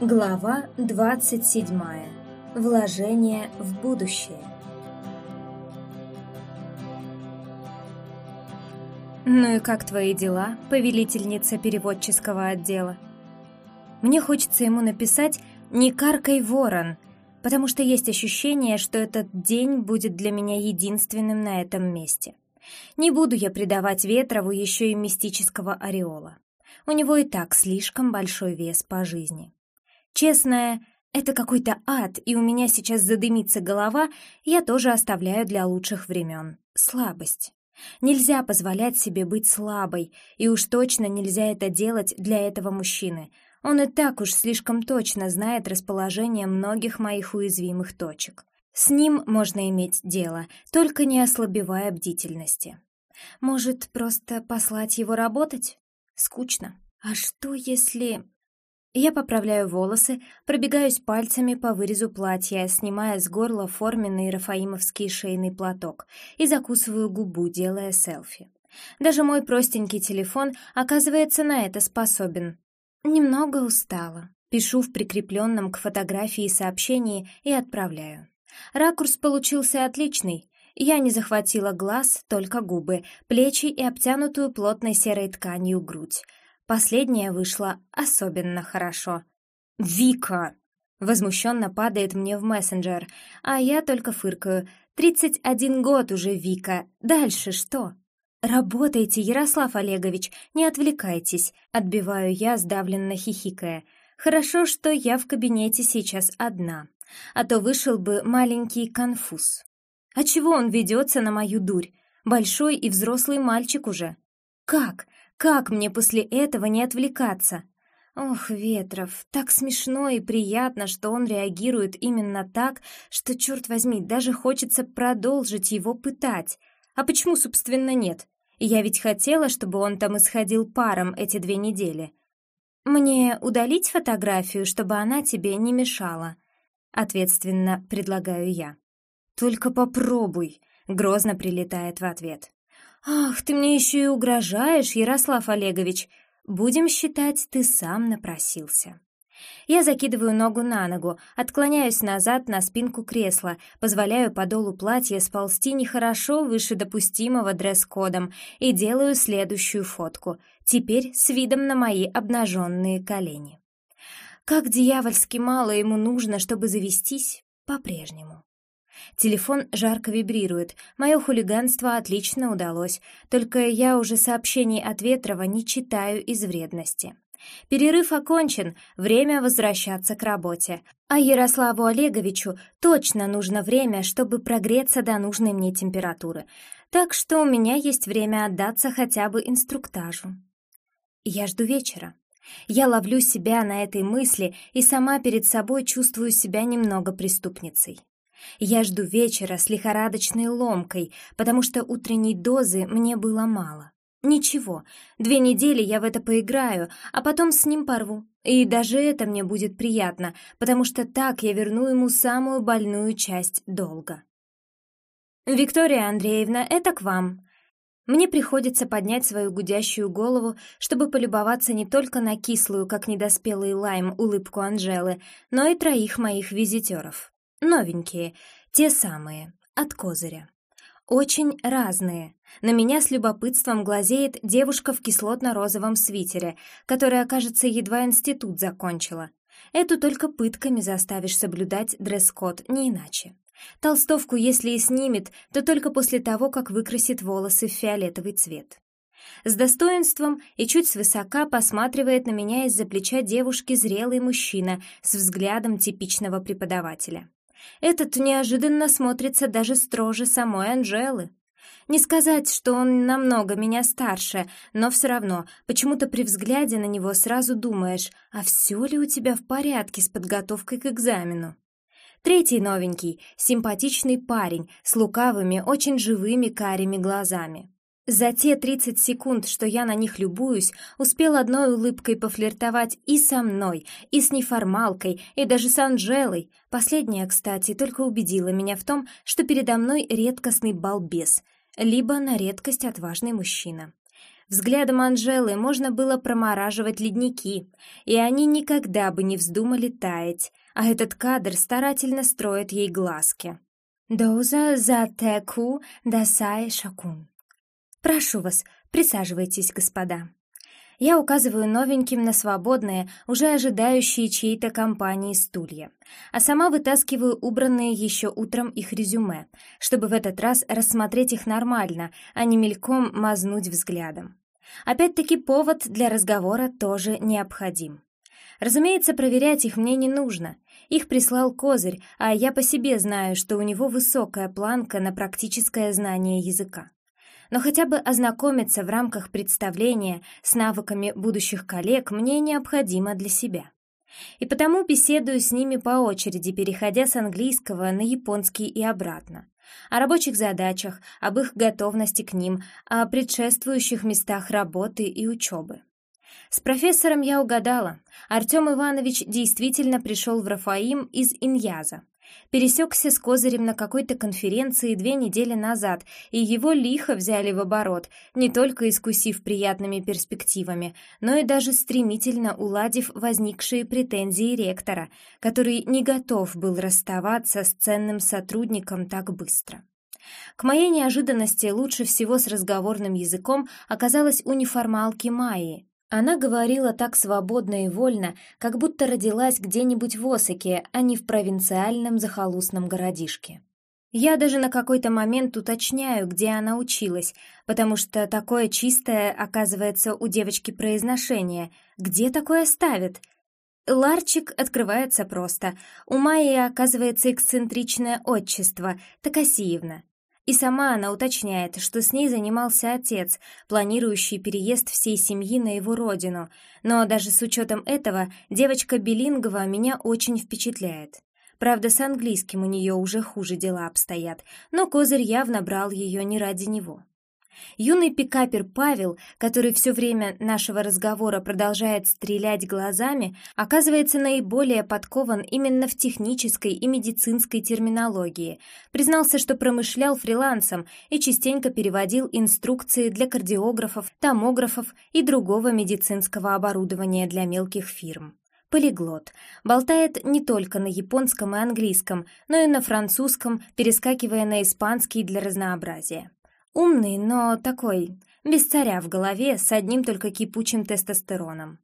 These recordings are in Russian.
Глава 27. Вложение в будущее. Ну и как твои дела, повелительница переводческого отдела? Мне хочется ему написать «Не каркай, ворон», потому что есть ощущение, что этот день будет для меня единственным на этом месте. Не буду я придавать Ветрову еще и мистического ореола. У него и так слишком большой вес по жизни. Честное, это какой-то ад, и у меня сейчас задымится голова, я тоже оставляю для лучших времен. Слабость. Нельзя позволять себе быть слабой, и уж точно нельзя это делать для этого мужчины. Он и так уж слишком точно знает расположение многих моих уязвимых точек. С ним можно иметь дело, только не ослабевая бдительности. Может, просто послать его работать? Скучно. А что если... Я поправляю волосы, пробегаюсь пальцами по вырезу платья, снимая с горла форменный рафаимовский шейный платок и закусываю губу, делая селфи. Даже мой простенький телефон оказывается на это способен. Немного устала. Пишу в прикрепленном к фотографии сообщении и отправляю. Ракурс получился отличный. Я не захватила глаз, только губы, плечи и обтянутую плотной серой тканью грудь. Последняя вышла особенно хорошо. «Вика!» Возмущенно падает мне в мессенджер, а я только фыркаю. «Тридцать один год уже, Вика. Дальше что?» «Работайте, Ярослав Олегович, не отвлекайтесь», — отбиваю я, сдавленно хихикая. «Хорошо, что я в кабинете сейчас одна, а то вышел бы маленький конфуз. А чего он ведется на мою дурь? Большой и взрослый мальчик уже. Как? Как мне после этого не отвлекаться? Ох, Ветров, так смешно и приятно, что он реагирует именно так, что, черт возьми, даже хочется продолжить его пытать. А почему, собственно, нет? Я ведь хотела, чтобы он там исходил паром эти две недели. Мне удалить фотографию, чтобы она тебе не мешала? Ответственно предлагаю я. Только попробуй, грозно прилетает в ответ. «Ах, ты мне еще и угрожаешь, Ярослав Олегович! Будем считать, ты сам напросился». Я закидываю ногу на ногу, отклоняюсь назад на спинку кресла, позволяю подолу платья сползти нехорошо выше допустимого дресс-кодом и делаю следующую фотку, теперь с видом на мои обнаженные колени. Как дьявольски мало ему нужно, чтобы завестись по-прежнему. Телефон жарко вибрирует. Мое хулиганство отлично удалось, только я уже сообщений от Ветрова не читаю из вредности. Перерыв окончен, время возвращаться к работе. А Ярославу Олеговичу точно нужно время, чтобы прогреться до нужной мне температуры. Так что у меня есть время отдаться хотя бы инструктажу. Я жду вечера. Я ловлю себя на этой мысли и сама перед собой чувствую себя немного преступницей. Я жду вечера с лихорадочной ломкой, потому что утренней дозы мне было мало. Ничего, две недели я в это поиграю, а потом с ним порву. И даже это мне будет приятно, потому что так я верну ему самую больную часть долга. «Виктория Андреевна, это к вам», мне приходится поднять свою гудящую голову, чтобы полюбоваться не только на кислую, как недоспелый лайм, улыбку Анжелы, но и троих моих визитеров. Новенькие, те самые, от козыря. Очень разные. На меня с любопытством глазеет девушка в кислотно-розовом свитере, которая, кажется, едва институт закончила. Эту только пытками заставишь соблюдать дресс-код, не иначе. Толстовку, если и снимет, то только после того, как выкрасит волосы в фиолетовый цвет. С достоинством и чуть свысока посматривает на меня из-за плеча девушки зрелый мужчина с взглядом типичного преподавателя. Этот неожиданно смотрится даже строже самой Анжелы. Не сказать, что он намного меня старше, но все равно, почему-то при взгляде на него сразу думаешь, а все ли у тебя в порядке с подготовкой к экзамену? Третий новенький, симпатичный парень с лукавыми, очень живыми карими глазами. За те 30 секунд, что я на них любуюсь, успел одной улыбкой пофлиртовать и со мной, и с неформалкой, и даже с Анжелой. Последняя, кстати, только убедила меня в том, что передо мной редкостный балбес, либо на редкость отважный мужчина. Взглядом Анжелы можно было промораживать ледники, и они никогда бы не вздумали таять, а этот кадр старательно строит ей глазки. «Доуза за теку дасай шакун». «Прошу вас, присаживайтесь, господа». Я указываю новеньким на свободные, уже ожидающие чьей-то компании стулья, а сама вытаскиваю убранные еще утром их резюме, чтобы в этот раз рассмотреть их нормально, а не мельком мазнуть взглядом. Опять-таки повод для разговора тоже необходим. Разумеется, проверять их мне не нужно. Их прислал Козырь, а я по себе знаю, что у него высокая планка на практическое знание языка но хотя бы ознакомиться в рамках представления с навыками будущих коллег мне необходимо для себя. И потому беседую с ними по очереди, переходя с английского на японский и обратно. О рабочих задачах, об их готовности к ним, о предшествующих местах работы и учебы. С профессором я угадала. Артем Иванович действительно пришел в Рафаим из Иньяза, Пересекся с Козырем на какой-то конференции две недели назад, и его лихо взяли в оборот, не только искусив приятными перспективами, но и даже стремительно уладив возникшие претензии ректора, который не готов был расставаться с ценным сотрудником так быстро. К моей неожиданности лучше всего с разговорным языком оказалась у неформалки Майи, она говорила так свободно и вольно, как будто родилась где-нибудь в Осаке, а не в провинциальном захолустном городишке. Я даже на какой-то момент уточняю, где она училась, потому что такое чистое, оказывается, у девочки произношение. Где такое ставят? Ларчик открывается просто. У Майи оказывается эксцентричное отчество, Такасиевна. И сама она уточняет, что с ней занимался отец, планирующий переезд всей семьи на его родину, но даже с учетом этого девочка Белингова меня очень впечатляет. Правда, с английским у нее уже хуже дела обстоят, но Козырь явно брал ее не ради него. Юный пикапер Павел, который все время нашего разговора продолжает стрелять глазами, оказывается наиболее подкован именно в технической и медицинской терминологии. Признался, что промышлял фрилансом и частенько переводил инструкции для кардиографов, томографов и другого медицинского оборудования для мелких фирм. Полиглот. Болтает не только на японском и английском, но и на французском, перескакивая на испанский для разнообразия. Умный, но такой, без царя в голове, с одним только кипучим тестостероном.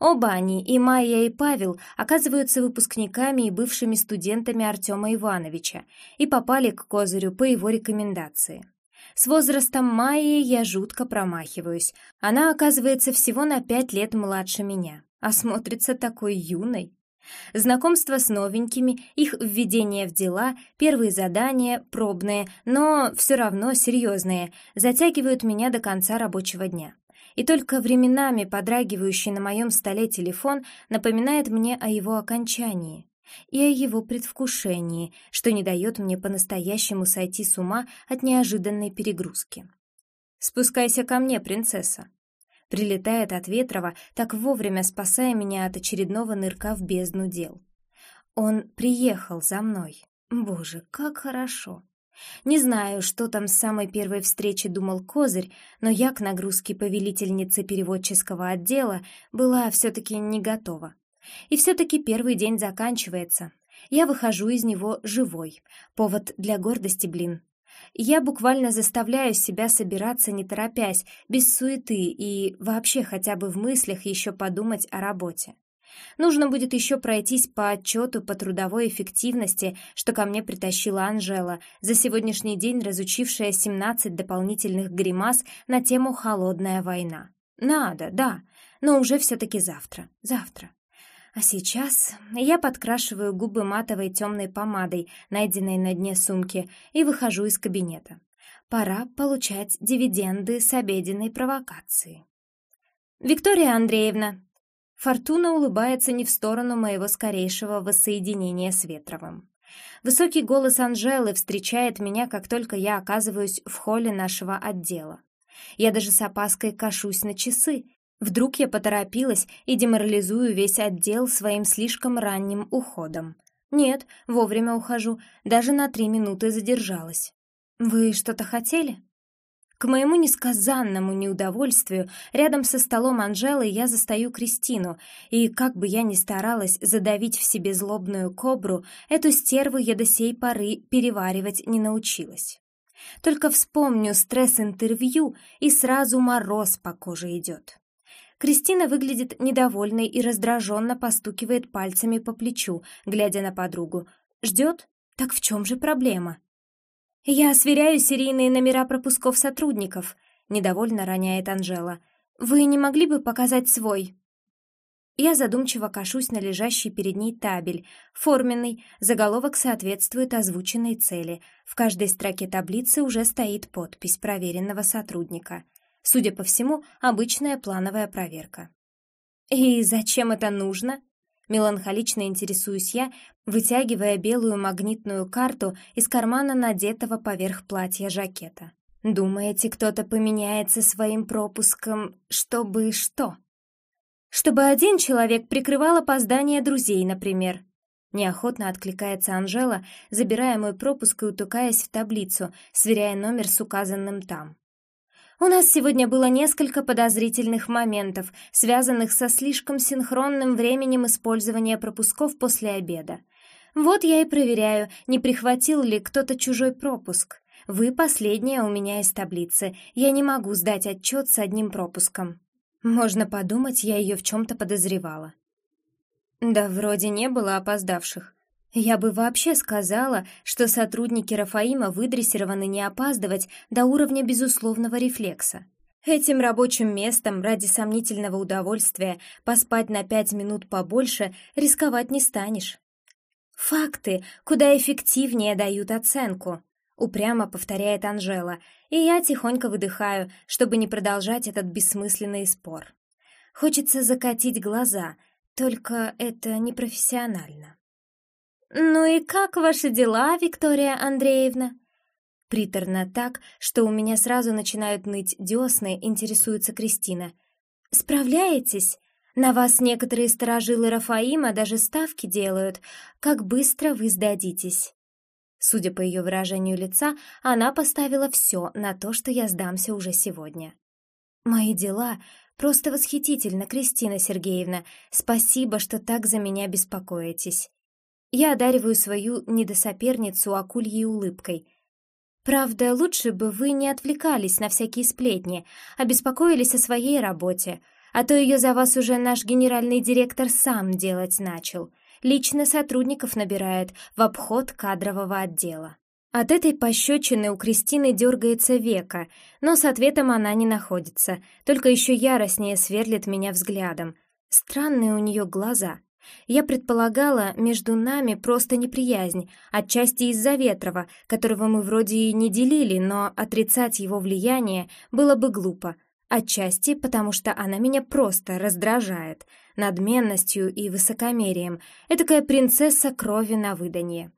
Оба они, и Майя, и Павел, оказываются выпускниками и бывшими студентами Артема Ивановича и попали к Козырю по его рекомендации. С возрастом Майи я жутко промахиваюсь. Она оказывается всего на пять лет младше меня, а смотрится такой юной. Знакомство с новенькими, их введение в дела, первые задания, пробные, но все равно серьезные, затягивают меня до конца рабочего дня. И только временами подрагивающий на моем столе телефон напоминает мне о его окончании и о его предвкушении, что не дает мне по-настоящему сойти с ума от неожиданной перегрузки. «Спускайся ко мне, принцесса», Прилетает от Ветрова, так вовремя спасая меня от очередного нырка в бездну дел. Он приехал за мной. Боже, как хорошо. Не знаю, что там с самой первой встречи думал Козырь, но я к нагрузке повелительницы переводческого отдела была все-таки не готова. И все-таки первый день заканчивается. Я выхожу из него живой. Повод для гордости, блин. Я буквально заставляю себя собираться не торопясь, без суеты и вообще хотя бы в мыслях еще подумать о работе. Нужно будет еще пройтись по отчету по трудовой эффективности, что ко мне притащила Анжела, за сегодняшний день разучившая 17 дополнительных гримас на тему «Холодная война». Надо, да, но уже все-таки завтра, завтра. А сейчас я подкрашиваю губы матовой темной помадой, найденной на дне сумки, и выхожу из кабинета. Пора получать дивиденды с обеденной провокации. «Виктория Андреевна!» Фортуна улыбается не в сторону моего скорейшего воссоединения с Ветровым. Высокий голос Анжелы встречает меня, как только я оказываюсь в холле нашего отдела. Я даже с опаской кашусь на часы, Вдруг я поторопилась и деморализую весь отдел своим слишком ранним уходом. Нет, вовремя ухожу, даже на три минуты задержалась. «Вы что-то хотели?» К моему несказанному неудовольствию, рядом со столом Анжелы я застаю Кристину, и как бы я ни старалась задавить в себе злобную кобру, эту стерву я до сей поры переваривать не научилась. Только вспомню стресс-интервью, и сразу мороз по коже идет. Кристина выглядит недовольной и раздраженно постукивает пальцами по плечу, глядя на подругу. Ждет? Так в чем же проблема? «Я сверяю серийные номера пропусков сотрудников», — недовольно роняет Анжела. «Вы не могли бы показать свой?» Я задумчиво кашусь на лежащий перед ней табель. Форменный, заголовок соответствует озвученной цели. В каждой строке таблицы уже стоит подпись проверенного сотрудника. Судя по всему, обычная плановая проверка. «И зачем это нужно?» Меланхолично интересуюсь я, вытягивая белую магнитную карту из кармана надетого поверх платья жакета. «Думаете, кто-то поменяется своим пропуском, чтобы что?» «Чтобы один человек прикрывал опоздание друзей, например», Неохотно откликается Анжела, забирая мой пропуск и утыкаясь в таблицу, сверяя номер с указанным там. У нас сегодня было несколько подозрительных моментов, связанных со слишком синхронным временем использования пропусков после обеда. Вот я и проверяю, не прихватил ли кто-то чужой пропуск. Вы последняя у меня из таблицы. Я не могу сдать отчет с одним пропуском. Можно подумать, я ее в чем-то подозревала. Да вроде не было опоздавших. Я бы вообще сказала, что сотрудники Рафаима выдрессированы не опаздывать до уровня безусловного рефлекса. Этим рабочим местом ради сомнительного удовольствия поспать на пять минут побольше рисковать не станешь. Факты куда эффективнее дают оценку, упрямо повторяет Анжела, и я тихонько выдыхаю, чтобы не продолжать этот бессмысленный спор. Хочется закатить глаза, только это непрофессионально. «Ну и как ваши дела, Виктория Андреевна?» Приторно так, что у меня сразу начинают ныть десны, интересуется Кристина. «Справляетесь? На вас некоторые сторожилы Рафаима даже ставки делают. Как быстро вы сдадитесь?» Судя по ее выражению лица, она поставила все на то, что я сдамся уже сегодня. «Мои дела просто восхитительно, Кристина Сергеевна. Спасибо, что так за меня беспокоитесь». Я одариваю свою недосоперницу акульей улыбкой. Правда, лучше бы вы не отвлекались на всякие сплетни, а беспокоились о своей работе, а то ее за вас уже наш генеральный директор сам делать начал. Лично сотрудников набирает в обход кадрового отдела. От этой пощечины у Кристины дергается века, но с ответом она не находится, только еще яростнее сверлит меня взглядом. Странные у нее глаза — я предполагала, между нами просто неприязнь, отчасти из-за Ветрова, которого мы вроде и не делили, но отрицать его влияние было бы глупо. Отчасти потому, что она меня просто раздражает, надменностью и высокомерием, этакая принцесса крови на выданье.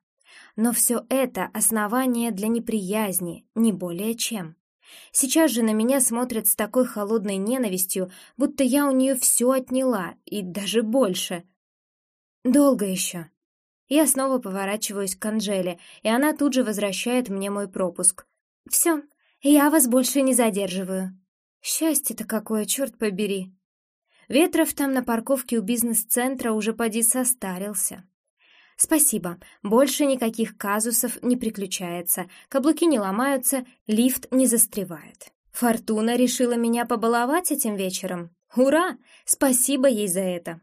Но все это основание для неприязни, не более чем. Сейчас же на меня смотрят с такой холодной ненавистью, будто я у нее все отняла, и даже больше — «Долго еще». Я снова поворачиваюсь к Анжеле, и она тут же возвращает мне мой пропуск. «Все, я вас больше не задерживаю». Счастье-то какое, черт побери. Ветров там на парковке у бизнес-центра уже поди состарился. Спасибо, больше никаких казусов не приключается, каблуки не ломаются, лифт не застревает. Фортуна решила меня побаловать этим вечером. Ура! Спасибо ей за это.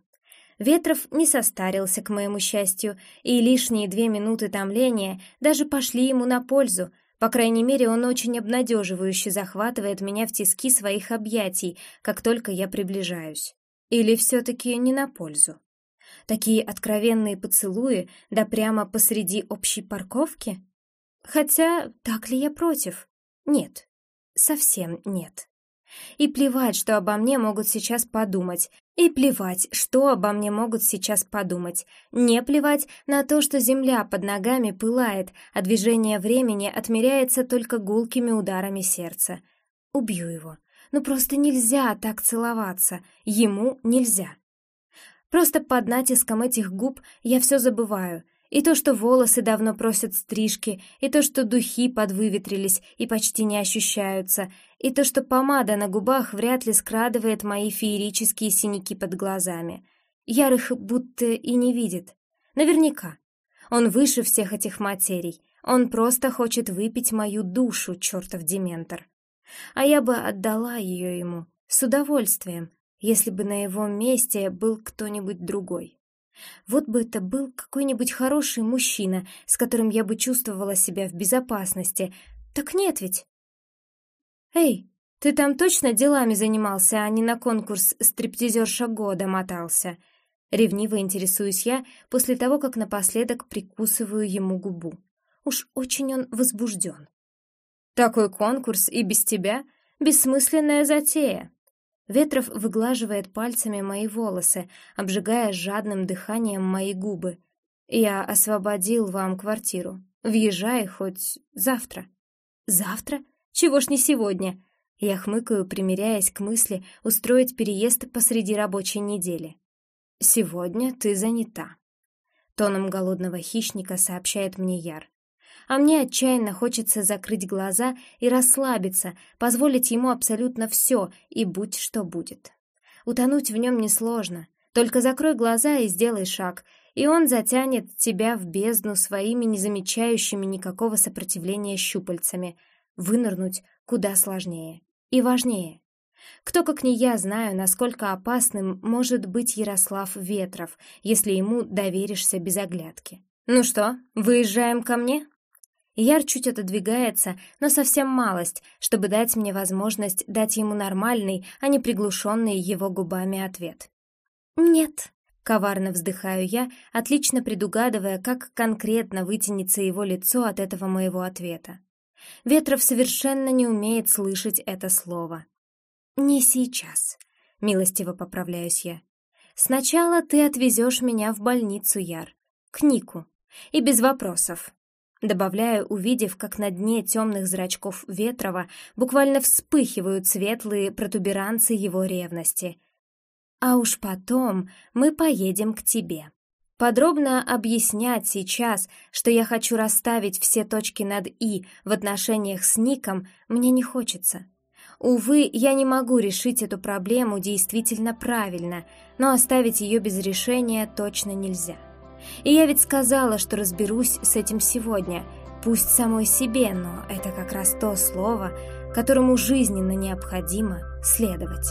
Ветров не состарился, к моему счастью, и лишние две минуты томления даже пошли ему на пользу. По крайней мере, он очень обнадеживающе захватывает меня в тиски своих объятий, как только я приближаюсь. Или все-таки не на пользу? Такие откровенные поцелуи, да прямо посреди общей парковки? Хотя, так ли я против? Нет, совсем нет. И плевать, что обо мне могут сейчас подумать. И плевать, что обо мне могут сейчас подумать. Не плевать на то, что земля под ногами пылает, а движение времени отмеряется только гулкими ударами сердца. Убью его. Ну просто нельзя так целоваться. Ему нельзя. Просто под натиском этих губ я все забываю. И то, что волосы давно просят стрижки, и то, что духи подвыветрились и почти не ощущаются, и то, что помада на губах вряд ли скрадывает мои феерические синяки под глазами. Яр их будто и не видит. Наверняка. Он выше всех этих материй. Он просто хочет выпить мою душу, чертов дементор. А я бы отдала ее ему с удовольствием, если бы на его месте был кто-нибудь другой. Вот бы это был какой-нибудь хороший мужчина, с которым я бы чувствовала себя в безопасности. Так нет ведь. Эй, ты там точно делами занимался, а не на конкурс стриптизерша года мотался? Ревниво интересуюсь я после того, как напоследок прикусываю ему губу. Уж очень он возбужден. Такой конкурс и без тебя — бессмысленная затея. Ветров выглаживает пальцами мои волосы, обжигая жадным дыханием мои губы. Я освободил вам квартиру. Въезжай хоть завтра. Завтра? Чего ж не сегодня? Я хмыкаю, примиряясь к мысли устроить переезд посреди рабочей недели. Сегодня ты занята. Тоном голодного хищника сообщает мне Яр а мне отчаянно хочется закрыть глаза и расслабиться, позволить ему абсолютно все, и будь что будет. Утонуть в нем несложно, только закрой глаза и сделай шаг, и он затянет тебя в бездну своими незамечающими никакого сопротивления щупальцами. Вынырнуть куда сложнее и важнее. Кто, как не я, знаю, насколько опасным может быть Ярослав Ветров, если ему доверишься без оглядки. «Ну что, выезжаем ко мне?» Яр чуть отодвигается, но совсем малость, чтобы дать мне возможность дать ему нормальный, а не приглушенный его губами ответ. «Нет», — коварно вздыхаю я, отлично предугадывая, как конкретно вытянется его лицо от этого моего ответа. Ветров совершенно не умеет слышать это слово. «Не сейчас», — милостиво поправляюсь я. «Сначала ты отвезешь меня в больницу, Яр, к Нику, и без вопросов». Добавляю, увидев, как на дне темных зрачков Ветрова буквально вспыхивают светлые протуберанцы его ревности. А уж потом мы поедем к тебе. Подробно объяснять сейчас, что я хочу расставить все точки над «и» в отношениях с Ником, мне не хочется. Увы, я не могу решить эту проблему действительно правильно, но оставить ее без решения точно нельзя. И я ведь сказала, что разберусь с этим сегодня, пусть самой себе, но это как раз то слово, которому жизненно необходимо следовать.